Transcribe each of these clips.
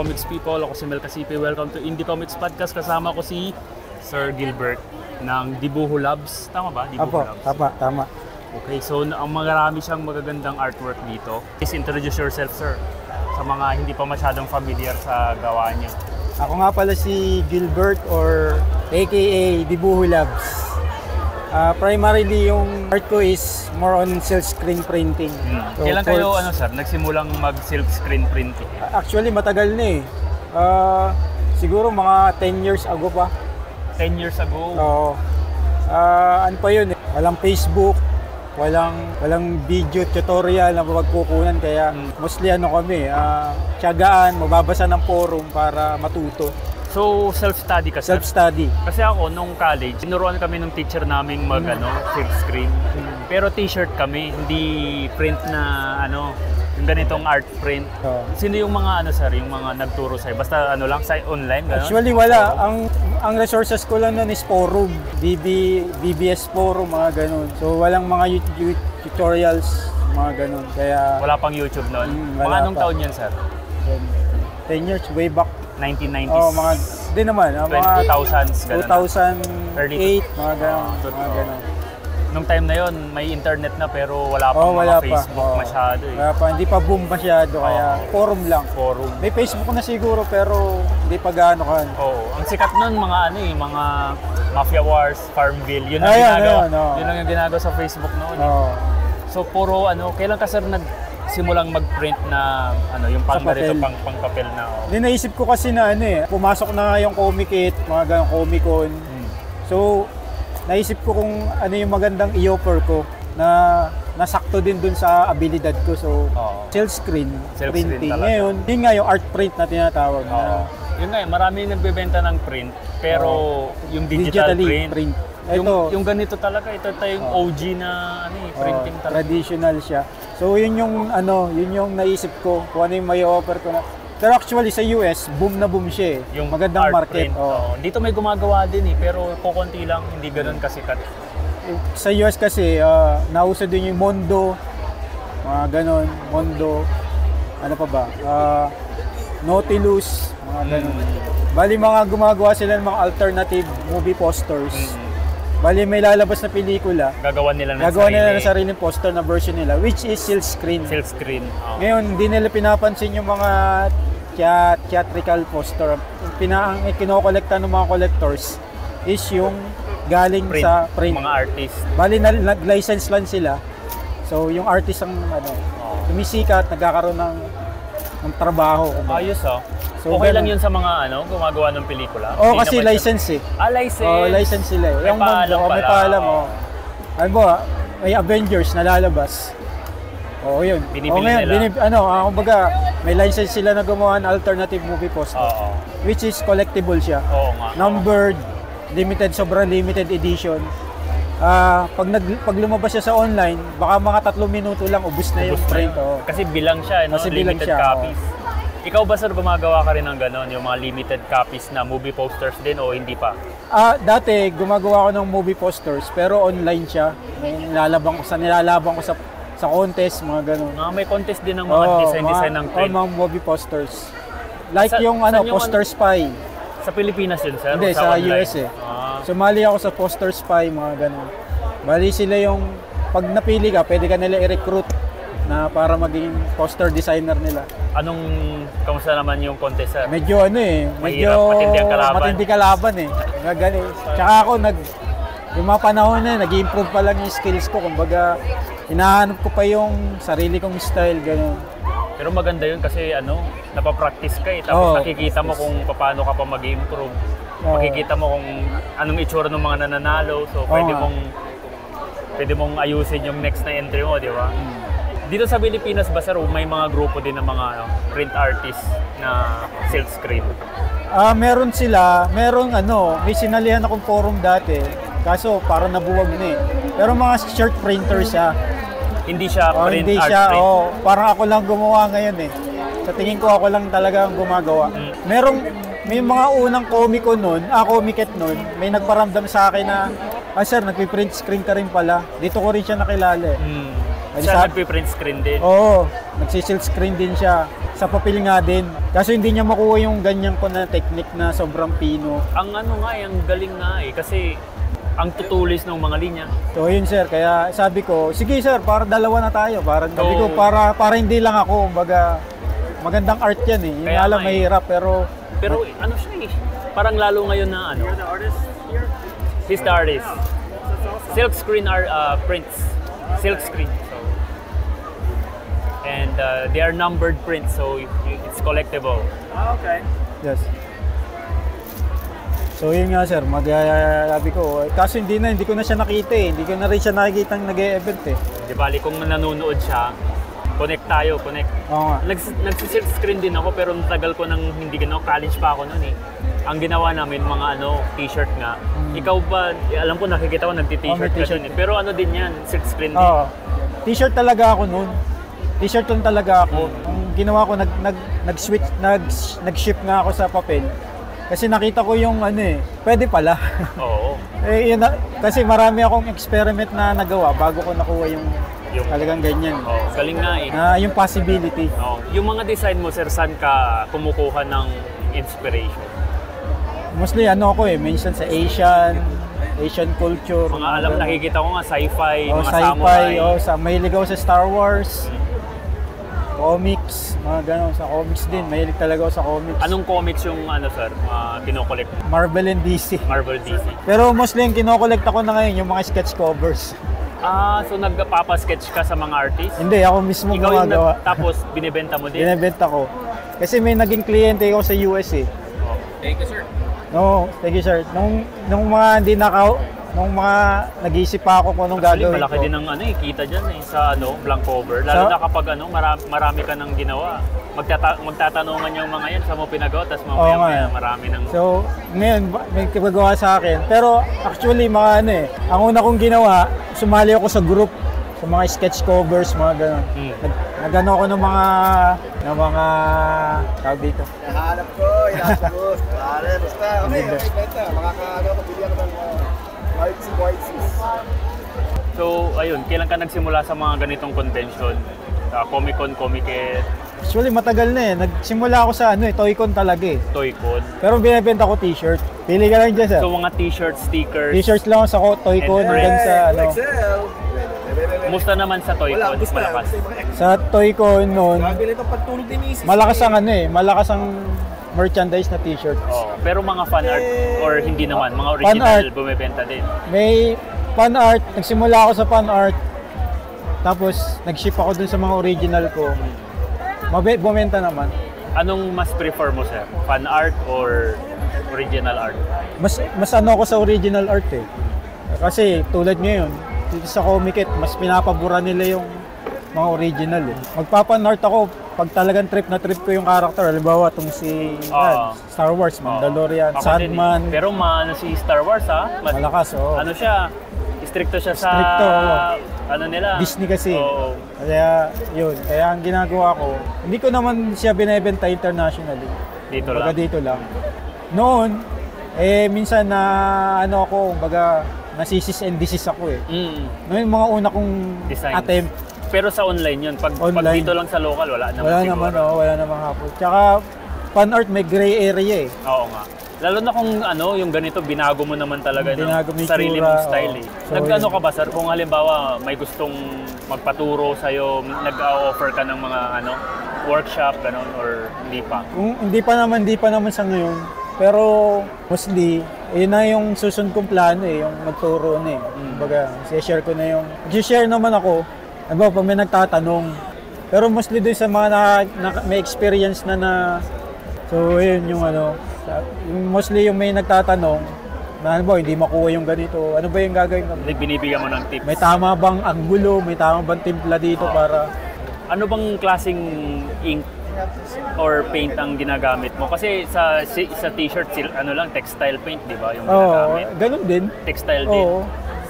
comics people. Ako si Mel Casipe. Welcome to Indie Comics Podcast. Kasama ko si Sir Gilbert ng Dibuho Labs. Tama ba? Dibuho Apo, Labs. tama, tama. Okay, so ang marami siyang magagandang artwork dito. Please introduce yourself, sir, sa mga hindi pa masyadong familiar sa gawa niya. Ako nga pala si Gilbert or aka Dibuho Labs. Ah, primarily yung art ko is more on silk screen printing. So, Kailan kayo, ano sir, nagsimulang mag-silk screen printing? Actually, matagal na eh. Ah, siguro mga 10 years ago pa. 10 years ago. Oo. Ah, ano pa yun eh. Walang Facebook, walang walang video tutorial na mapagkukunan kaya Mm. mostly ano kami, ah, tiyagaan, magbabasa ng forum para matuto. So, self-study ka, sir? Self-study. Kasi ako, nung college, tinuruan kami ng teacher naming mag, ano, silk screen. Pero t-shirt kami, hindi print na, ano, yung ganitong art print. Oo. Sino yung mga, ano, sir, yung mga nagturo sa'yo? Basta, ano lang, sa online, gano'n? Actually wala. Ang ang resources ko lang nun is forum, BB, BBS forum, mga ganun. So walang mga you- you- tutorials, mga ganun. Kaya Wala pang YouTube noon. Mm, mga wala anong pa. taon yan, sir? 10 years way back. 1990s? Oh, mga di naman, ah, mga 2000s, gano'n. 2008, mga ganun, Oh, mga ganun. Nung time na yon may internet na pero wala pang Oh, wala mga pa. Facebook Oh. masyado eh. Wala pa, hindi pa boom masyado, kaya forum lang. Forum. May Facebook na siguro pero hindi pa gaano kan. Oo. Ang sikat nun, mga ano eh, mga Mafia Wars, Farmville. Yun ang Ayun, ginagawa. ayun, oo. Yun ang ginagawa sa Facebook noon. eh. Oh. So puro ano, kailan ka sir nagsimulang mag-print na ano, yung pang papel. ganito, pang, pang papel na oh. Hindi naisip ko kasi na ano eh, pumasok na nga yung Comic-It, mga ganun, Comic-Con. Hmm. So, naisip ko kung ano yung magandang i-offer ko na nasakto din dun sa abilidad ko. So, Oo. silk screen, screen printing. talaga. Ngayon, yun nga yung art print na tinatawag Oo. na Yun nga eh, marami nagbebenta ng print, pero yung digital digitally print, print. Yung, Ito, yung ganito talaga, ito tayo yung Oo. OG na ano eh, oh, printing talaga. traditional siya. So, yun yung ano, yun yung naisip ko kung ano yung may offer ko na. Pero actually sa US, boom na boom siya eh. Yung magandang art market. print. oo. oo. Dito may gumagawa din eh, pero kukunti lang, hindi ganun kasikat. sa US kasi ah, nauso din yung Mondo, mga ganon, Mondo, ano pa ba, Ah, Nautilus, mga ganon. Bali mga gumagawa sila ng mga alternative movie posters. Bali may lalabas na pelikula, Gagawa nila ng gagawa sarili. nila ng sariling poster na version nila, which is silk screen. Silk screen. oo. Ngayon, hindi nila pinapansin yung mga thea- theatrical poster. Yung Pina, ang kinokolekta ng mga collectors is yung galing print, sa print. mga artist. Bali na nag-license lang sila. So yung artist ang ano, Oo. tumisikat, nagkakaroon ng ng trabaho. Ayos ah. So, okay lang ganun. yun sa mga ano, gumagawa ng pelikula. Oo, Hindi kasi naman siya- license eh. Ah, license. Oh, license sila eh. May Yung paalam oh, may pala, paalam oo. oh. Ano ba, may Avengers na lalabas. Oo, yun. Binibili Oo, ngayon, nila. binib, ano, ah, kumbaga, may license sila na gumawa ng alternative movie poster. Oo. Which is collectible siya. Oo nga. Numbered, limited, sobrang limited edition. Ah, pag nag pag lumabas siya sa online, baka mga tatlong minuto lang ubos na yung Ubus na print. oo. Kasi bilang siya, no? Kasi bilang limited siya, copies. Ikaw ba sir gumagawa ka rin ng gano'n, yung mga limited copies na movie posters din o hindi pa? Ah, dati gumagawa ako ng movie posters pero online siya. Nilalabang ko sa nilalabang ko sa sa contest, mga ganun. Mga may contest din ng mga design-design ng mga- print. oo, mga movie posters. Like Sa- yung ano, yung Poster Spy. Sa Pilipinas yun, sir? Hindi, sa online? US eh. Ah, Sumali ako sa Poster Spy, mga ganun. Bali sila yung, pag napili ka, pwede ka nila i-recruit na para maging poster designer nila. anong, kamusta naman yung contest, sir? Medyo ano eh, medyo Mahirap, matindi ang kalaban. matindi kalaban eh. Tsaka ako nag, yung mga panahon na, nag-improve pa lang yung skills ko. Kumbaga, hinahanap ko pa yung sarili kong style, ganun. Pero maganda yun kasi ano, napapractice ka eh. Tapos Oo. nakikita mo kung paano ka pa mag-improve. Oo. Makikita mo kung anong itsura ng mga nananalo. So, pwede nga. mong pwede mong ayusin yung next na entry mo, di ba? Hmm. Dito sa Pilipinas ba, sir, may mga grupo din ng mga ano, print artist na silk screen? Ah, meron sila, meron ano, may sinalihan akong forum dati. Kaso parang nabuwag na eh. Pero mga shirt printer siya. Hindi siya Oh, print hindi art siya, print. oh, parang ako lang gumawa ngayon eh. Sa tingin ko ako lang talaga ang gumagawa. Mm. Merong may mga unang comic ko noon, ah comic noon, may nagparamdam sa akin na ah sir, nagpi-print screen ka rin pala. Dito ko rin siya nakilala eh. Mm. Ay, Siya sa- nagpiprint screen din. Oo, nagsisilk screen din siya. Sa papel nga din. Kaso hindi niya makuha yung ganyan ko na technique na sobrang pino. Ang ano nga, eh, ang galing nga eh. Kasi ang tutulis ng mga linya. So yun sir, kaya sabi ko, sige sir, para dalawa na tayo. Para, sabi ko, Oo. para, para hindi lang ako. Baga, magandang art yan eh. Yung Kaya alam, eh. mahirap pero Pero ano siya eh. Parang lalo ngayon na ano. He's the artist. Silk screen are uh, prints. Silk screen. So, and uh, they are numbered prints, so it's collectible. Yes. So yun nga sir, mag sabi ko, kaso hindi na, hindi ko na siya nakita eh. Hindi ko na rin siya nakikita nag-e-event eh. Di bali kung nanonood siya, connect tayo, connect. Oo nga. Nags, nagsisilk screen din ako pero ang tagal ko nang hindi gano college pa ako noon eh. Ang ginawa namin mga ano, t-shirt nga. Ikaw ba, eh, alam ko nakikita ko Oh, nagti-t-shirt may ka t-shirt. din eh. Pero ano din yan, silk screen din. Oo. T-shirt talaga ako noon. T-shirt lang talaga ako. Ang ginawa ko nag nag nag-switch nag nag-ship nga ako sa papel. Kasi nakita ko yung ano eh, pwede pala. Oo. eh yun na, kasi marami akong experiment na nagawa bago ko nakuha yung, Yung- talagang ganyan. Oo, galing nga eh. Na yung possibility. Oo. Yung mga design mo, sir, saan ka kumukuha ng inspiration? Mostly ano ako eh, minsan sa Asian, Asian culture. Mga alam, ganun. nakikita ko nga sci-fi, Oh, mga sci-fi, samurai. oh, sa mahilig ako sa Star Wars. Comics, mga ganun, sa comics din. Mahilig talaga ako sa comics. Anong comics yung ano, sir, uh, kinokollect? Marvel and DC. Marvel DC. Pero mostly yung kinokollect ako na ngayon, yung mga sketch covers. Ah, so nagpapasketch ka sa mga artist? Hindi, ako mismo Ikaw yung gumagawa. nag- tapos binibenta mo din? Binibenta ko. Kasi may naging kliyente ako sa US eh. Oh. Thank you, sir. No, thank you sir. Nung, nung mga hindi naka, nung mga nag-iisip pa ako kung anong Actually, gagawin malaki ko. din ang ano eh, kita dyan eh, sa ano, blank cover. Lalo Sa- na kapag ano, marami, marami ka nang ginawa. Magtata magtatanungan yung mga yan, sa mo pinagawa, tapos mamaya nga maya, eh. marami nang... So, ngayon, may kagagawa sa akin. Pero actually, mga ano eh, ang una kong ginawa, sumali ako sa group, sa mga sketch covers, mga gano'n. Hmm. Nag, nagano ako ng mga, ng mga, tawag dito. Nahanap ko, ko. Pare, basta. Okay, okay, benta. Makakaano ko, bili ako ng uh, artsy whitesies. So, ayun, kailan ka nagsimula sa mga ganitong convention? Sa Comic Con, Comic-Con, Actually, matagal na eh. Nagsimula ako sa ano eh, Toy-Con talaga eh. Toy-Con. Pero binibenta ko t-shirt. Pili ka lang dyan, sir. So, mga t-shirt, stickers. T-shirts lang sa ko- Toy-Con And hanggang sa ano. Excel. Kumusta naman sa Wala, Toy-Con? gusto. Malakas. Gusto Excel. Sa Toy-Con noon, Grabe na itong pagtulog ni Mrs. malakas ang ano eh, malakas ang merchandise na t-shirt. Oh, pero mga fan art or hindi naman, mga Fan original art. bumibenta din. May fan art, nagsimula ako sa fan art. Tapos nag-ship ako dun sa mga original ko. Mabe, bumenta naman. Anong mas prefer mo, sir? Fan art or original art? Mas mas ano ako sa original art eh. Kasi tulad ngayon, dito sa Comic It, mas pinapabura nila yung mga original eh. Magpapan art ako pag talagang trip na trip ko yung character. Halimbawa, itong si Oo. yan, Star Wars, Mandalorian, Ako din eh. Sandman, Pero maano si Star Wars ha? Mas- malakas oh. Ano siya? Stricto siya sa Stricto, oo. ano nila? Disney kasi. Oo. Kaya yun, kaya ang ginagawa ko, hindi ko naman siya binebenta internationally. Dito Baga lang. dito lang. Noon, eh minsan na ano ako, baga nasisis and disis ako eh. Mm. Noon yung mga una kong Designs. attempt, Pero sa online yun. Pag, pag Online. dito lang sa local, wala naman wala siguro. naman oh, wala naman hapon. Tsaka fan art may gray area eh. Oo nga. Lalo na kung ano, yung ganito, binago mo naman talaga ng Binago yung sarili tsura, mong style oo. eh. So, Nag-ano ka ba sir? Kung halimbawa may gustong magpaturo sa'yo, nag-offer ka ng mga ano, workshop, ganon, or hindi pa? Kung hindi pa naman, hindi pa naman sa ngayon. Pero mostly, yun na yung susunod kong plano eh, yung magturo na eh. Mm. Baga, share ko na yung... share naman ako, ano pag may nagtatanong. Pero mostly din sa mga na, na- may experience na na... So, yun yung ano, yung mostly yung may nagtatanong, na ano ba, hindi makuha yung ganito, ano ba yung gagawin ko? Hindi binibigyan mo ng tips. May tama bang anggulo, may tama bang timpla dito Oo. para... Ano bang klaseng ink or paint ang ginagamit mo? Kasi sa sa t-shirt, ano lang, textile paint, di ba? Yung Oo, ginagamit. ganun din. Textile din. Oo,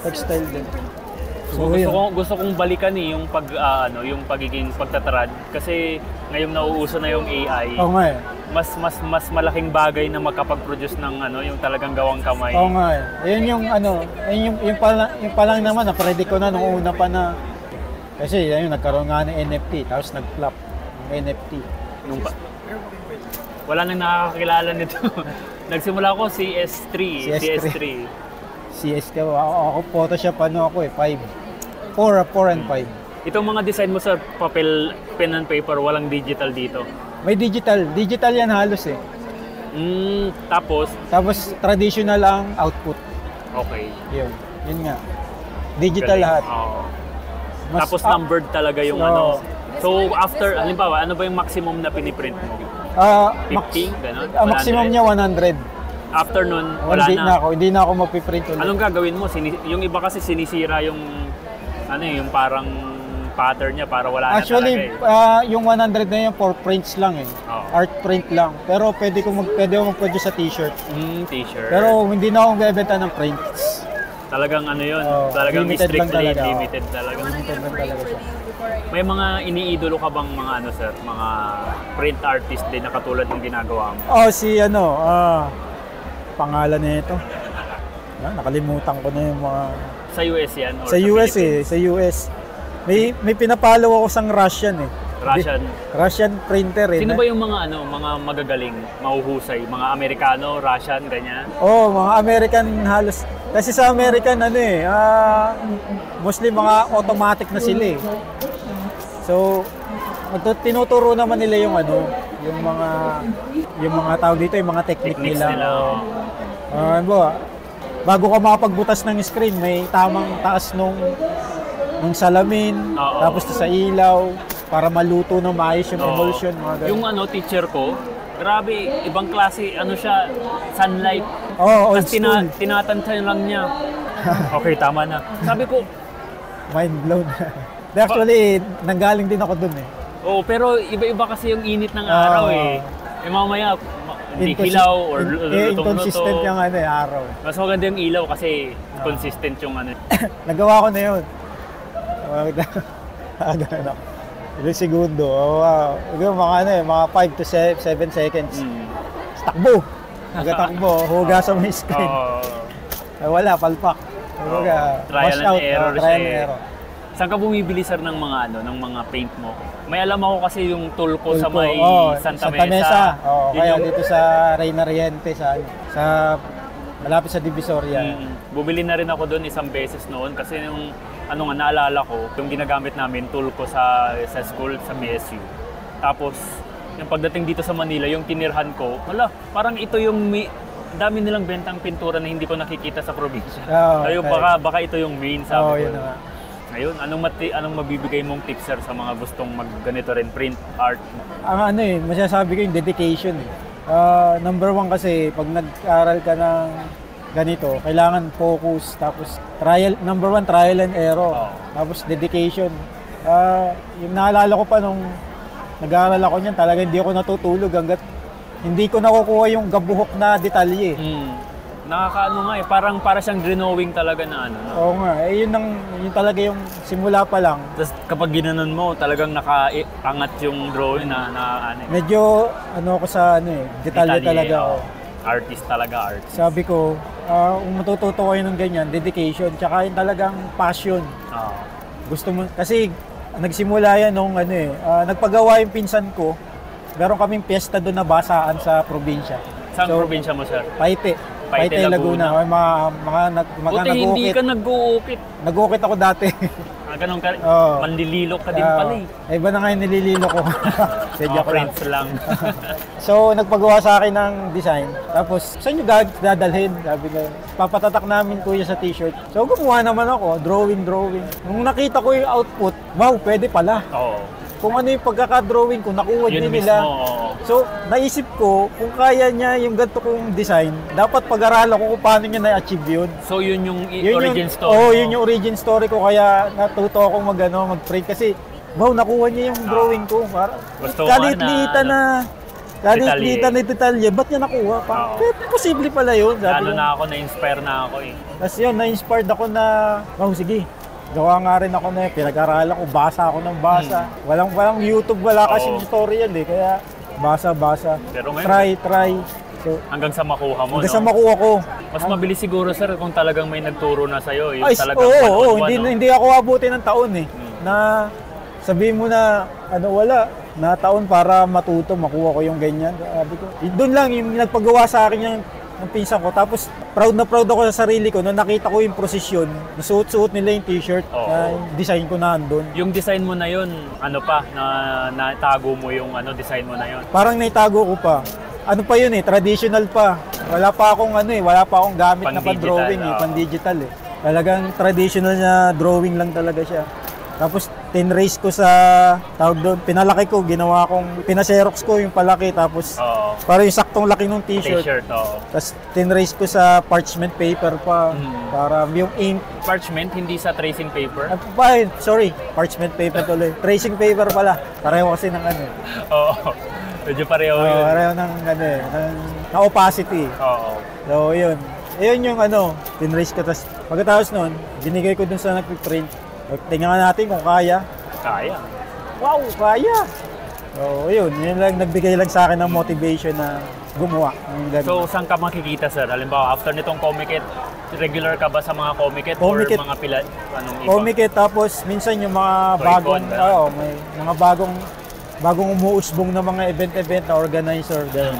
textile din. So, gusto ko gusto kong balikan eh yung pag ah, ano, yung pagiging pagtatrad kasi ngayon nauuso na yung AI. Oo nga eh. Mas mas mas malaking bagay na makapag-produce ng ano, yung talagang gawang kamay. Oo nga eh. Yun yung ano, yun yung, yung, pala, yung pa lang naman, na-predict ko na nung una pa na Kasi ayun, nagkaroon nga ng NFT, tapos nag-flop yung NFT. Nung pa- wala nang nakakakilala nito. Nagsimula ako CS3. CS3. CS3. CSK, ako, ako Photoshop ano ako eh, 5. 4, 4 and 5. Itong mga design mo sa papel, pen and paper, walang digital dito. May digital, digital yan halos eh. Mm, tapos, Tapos traditional ang output. okay. Yun, yun nga. Digital Galing. lahat. Oo. Mas- Tapos ah, numbered talaga yung Oo. ano. So after, halimbawa, ano ba yung maximum na piniprint mo? Ah, max, 50, ganun? ah, maximum 100? niya 100. After nun, Wala wala na. na. ako, hindi na ako mapiprint ulit. Anong gagawin mo? Sini- yung iba kasi sinisira yung, ano eh, yung parang pattern niya para wala Actually, na talaga eh. ah, yung 100 na yun for prints lang eh. Oo. Art print lang. Pero pwede ko mag pwede ako mag-produce sa t-shirt. Mm, t-shirt. Pero hindi na ako bebenta ng prints. talagang ano yun, Oo, talagang limited lang strictly talaga, oo. limited talaga. Limited lang talaga siya. May mga iniidolo ka bang mga ano sir, mga print artist din na katulad ng ginagawa mo? Oh, si ano, ah, pangalan nito. Ah, nakalimutan ko na yung mga Sa US yan? Or sa US eh, sa US. May may pinapalo ako sang Russian eh. Russian. Russian printer eh. Sino ba yung mga ano, mga magagaling, mahuhusay, mga Amerikano, Russian, ganyan? Oh, mga American halos. Kasi sa American ano eh, ah, mostly mga automatic na sila eh. So, magtu- tinuturo naman nila yung ano, yung mga yung mga tawag dito, yung mga technique, Techniques nila. nila. oh. Ah, ano ba? Bago ka makapagbutas ng screen, may tamang taas nung nung salamin, Oo. tapos sa ilaw para maluto ng maayos yung Oo. emulsion, mga ganun. Yung ano, teacher ko, grabe, ibang klase, ano siya, sunlight. oh, old Tapos tina, school. tinatansya lang niya. Okay, tama na. Sabi ko, Mind blown. Actually, nanggaling din ako dun eh. oh, pero iba-iba kasi yung init ng Oo. araw eh. Eh mamaya, ma- hindi hilaw or in- eh, lutong-luto. inconsistent yung ano eh, araw. Mas maganda yung ilaw kasi consistent yung ano. Nagawa ko na yun. Ganun ako. Ilang segundo. Oh, wow. Yung mga ano eh, mga 5 to 7 seconds. Mm. Takbo! Nagatakbo. Hugasan mo yung screen. Oo. Eh, wala, palpak. Kumbaga, Oo. Trial and out. error Oh, trial and eh. error. Saan ka bumibili sir ng mga ano, ng mga paint mo? May alam ako kasi yung tulko sa Tulpo. may Oo, Santa, Santa Mesa. Oo, Yun kaya yung- dito sa Reina Riente, sa, sa malapit sa Divisoria. Mm, bumili na rin ako doon isang beses noon kasi yung ano nga naalala ko, yung ginagamit namin tulko sa sa school sa BSU. Tapos yung pagdating dito sa Manila, yung tinirhan ko, wala, parang ito yung mi- dami nilang bentang pintura na hindi ko nakikita sa probinsya. Oo, Ayun, correct. baka baka ito yung main sabi Oo, ko. yun na Ngayon, anong mati, anong mabibigay mong tips sir sa mga gustong magganito rin print art? Ang ano eh, masasabi ko yung dedication eh. Ah, number one kasi, pag nag-aral ka ng ganito, kailangan focus, tapos trial, number one, trial and error. Oo. Tapos dedication. Ah, yung naalala ko pa nung nag-aaral ako niyan, talaga hindi ako natutulog hanggat hindi ko nakukuha yung gabuhok na detalye. Mm. Nakakaano nga eh, parang para siyang drawing talaga na ano. No? Oo nga, eh, yun, ang, yun talaga yung simula pa lang. Tapos kapag ginanon mo, talagang nakaangat yung drawing na, na ano, eh, Medyo, ano ako sa ano eh, detalye, talaga oo. ako. Artist talaga, artist. Sabi ko, ah, kung matututo kayo ng ganyan, dedication, tsaka yung talagang passion. Oo. Gusto mo, kasi nagsimula yan nung ano eh, ah, nagpagawa yung pinsan ko, meron kaming piyesta doon na basaan sa probinsya. Saan So, probinsya mo, sir? Paite. Paite, Laguna. Laguna. May mga, mga, nag, mga Buti hindi nag-uukit. ka nag-uukit. Nag-uukit ako dati. Ah, ganun ka, Oo. manlililok ka din pala eh. eh, iba na nga yung nilililo ko. Sadya Mga ko lang. friends lang. So, nagpagawa sa akin ng design. Tapos, saan nyo gag- dadalhin? Sabi ko, papatatak namin kuya sa t-shirt. So, gumawa naman ako, drawing, drawing. Nung nakita ko yung output, wow, pwede pala. Oo. Kung ano yung pagkaka-drawing ko, nakuha Yun din nila. So, naisip ko, kung kaya niya yung ganito kong design, dapat pag-aralan ko kung paano niya na-achieve yun. So yun yung Yun origin yung, story Oo, mo. yun yung origin story ko. Kaya natuto akong mag, ano, mag-print. Kasi, wow, nakuha niya yung drawing ko. Para, Gusto mo kalit-litan na, na, kalit-litan na detalye. Ba't niya nakuha? Pa, Oo. posible pala yun. Lalo na ako, na-inspire na ako eh. Tapos yun, na-inspired ako na, wow, sige. Gawa nga rin ako na yun. Pinag-aralan ko, basa ako ng basa. Walang, walang YouTube, wala kasi Hmm. Oo. tutorial eh. Kaya, basa, basa. Pero ngayon- try, try. So, Hanggang sa makuha mo, hanggang no? sa makuha ko. Mas mabilis siguro, sir, kung talagang may nagturo na sa'yo. Yung Ay, talagang oo, oo, one-on-one, hindi, no? hindi ako abuti ng taon eh. Hmm. na sabihin mo na ano wala na taon para matuto makuha ko yung ganyan. Sabi ko, doon lang yung nagpagawa sa akin yung ng pinsan ko. Tapos proud na proud ako sa sarili ko nung nakita ko yung prosesyon. Nasuot-suot nila yung t-shirt Oo. na yung design ko na andun. Yung design mo na yun, ano pa, na natago mo yung ano design mo na yun. Parang naitago ko pa. Ano pa yun eh, traditional pa. Wala pa akong ano eh, wala pa akong gamit na Pang-digital, pan-drawing eh, oo. pan-digital eh. Talagang traditional na drawing lang talaga siya. Tapos tinrace ko sa tawag doon, pinalaki ko, ginawa kong pinaserox ko yung palaki tapos Oo. para yung saktong laki ng t-shirt. T-shirt, oo. Tapos tinrace ko sa parchment paper pa Mm. para yung ink. Parchment, hindi sa tracing paper. Ah, pa, sorry, parchment paper tuloy. Tracing paper pala. Pareho kasi ng ano. eh. Oo. Medyo pareho Oh, yun. pareho ng ano eh, ng, ng opacity. Oo. So, yun. Ayun yung ano, tinrace ko. Tapos pagkatapos nun, binigay ko dun sa nag-print. Tingnan natin kung kaya. Kaya. Wow, kaya! So, yun. Yun lang, nagbigay lang sa akin ng motivation na gumawa. So, saan ka makikita, sir? Halimbawa, after nitong Comiket, regular ka ba sa mga Comiket or mga pila, anong iba? Tapos minsan yung mga Toy bagong, con, oo, may mga bagong bagong umuusbong na mga event-event na organizer. Ganun.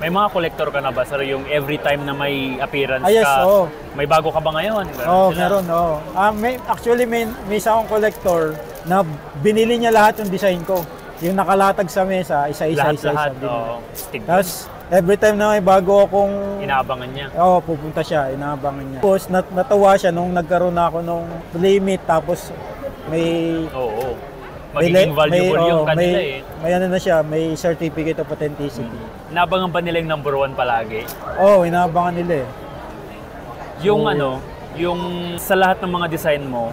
May mga collector ka na ba, sir? Yung every time na may appearance Ah, yes, ka, oo. may bago ka ba ngayon? Oo, sila. meron, oo. Ah, may, actually, may, may isa akong collector na binili niya lahat yung design ko. Yung nakalatag sa mesa, isa-isa, isa-isa. Lahat-lahat, binili. oo. Stig. Tapos, every time na may bago akong... Inaabangan niya. Oo, pupunta siya, inaabangan niya. Tapos, nat- natuwa siya nung nagkaroon na ako nung limit, tapos may... Oo. may Magiging le- valuable may, yung oo, kanila may, eh. May ano na siya, may certificate of authenticity. Inabangan ba nila yung number one palagi? Oo, oh, inaabangan nila eh. Yung Oo. ano, yung sa lahat ng mga design mo,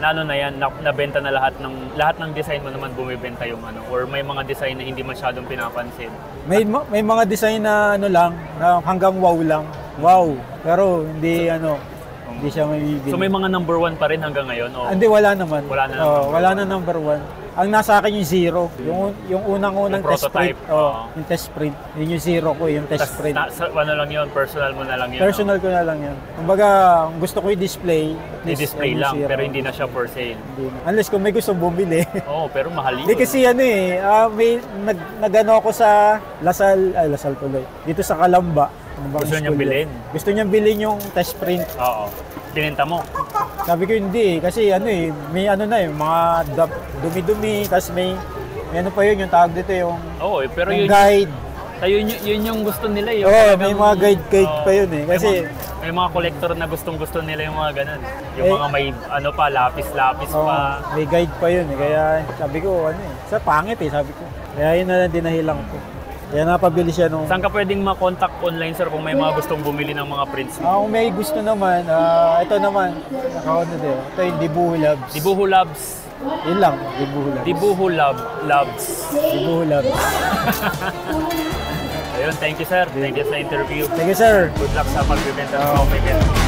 na ano na yan, na, nabenta na lahat ng lahat ng design mo naman bumibenta yung ano or may mga design na hindi masyadong pinapansin. May, ma- may mga design na ano lang, na hanggang wow lang. Wow. Pero hindi ano, hindi siya may bibili. So may mga number one pa rin hanggang ngayon o Hindi, wala naman. Wala na number wala one. na number one. Ang nasa akin yung zero. Yung, yung unang-unang Yung test prototype, print. Oo, oo. yung test print. Yun yung zero ko, yung test tas, print. na, sa, ano lang yun, personal mo na lang yun. Personal ko na lang yan. Kumbaga, gusto ko i-display. at least, I-display yung lang, zero. pero hindi na siya for sale. Hindi na. Unless kung may gusto bumili. Oo, pero mahal yun. Hindi kasi ano eh, ah, may nag, nagano ako sa Lasal, ay Lasal tuloy. Dito sa Kalamba. Ano bang Gusto niyang school bilhin? yun? Gusto niyang bilhin yung test print. Oo. Binenta mo. Sabi ko hindi eh, kasi ano eh, may ano na eh, mga dumi-dumi, tapos may, may ano pa yun, yung tawag dito, yung, Oo, eh, pero yung yun, guide. tayo yun, yun yung gusto nila. Yung Oo, talagang- may mga guide-guide Oo. pa yun eh, kasi, may mga, may mga collector na gustong gusto nila yung mga ganun. Yung Eh, mga may ano pa, lapis-lapis oh, pa. may guide pa yun eh, kaya sabi ko, ano eh, sa pangit eh, sabi ko. Kaya yun na lang dinahilang ko. Kaya napabili siya nung, Saan ka pwedeng ma-contact online, sir, kung may mga gustong bumili ng mga prints? Ah, kung may gusto naman, ah, ito naman, nakaano din, ito yung Dibuho Labs. Dibuho Labs. Yun lang, Dibuho Labs. Dibuho Lab, Labs. Dibuho Labs. Ayun, thank you, sir. Thank you sa interview. Thank you, sir. Good luck sa pagbibenta ng comic.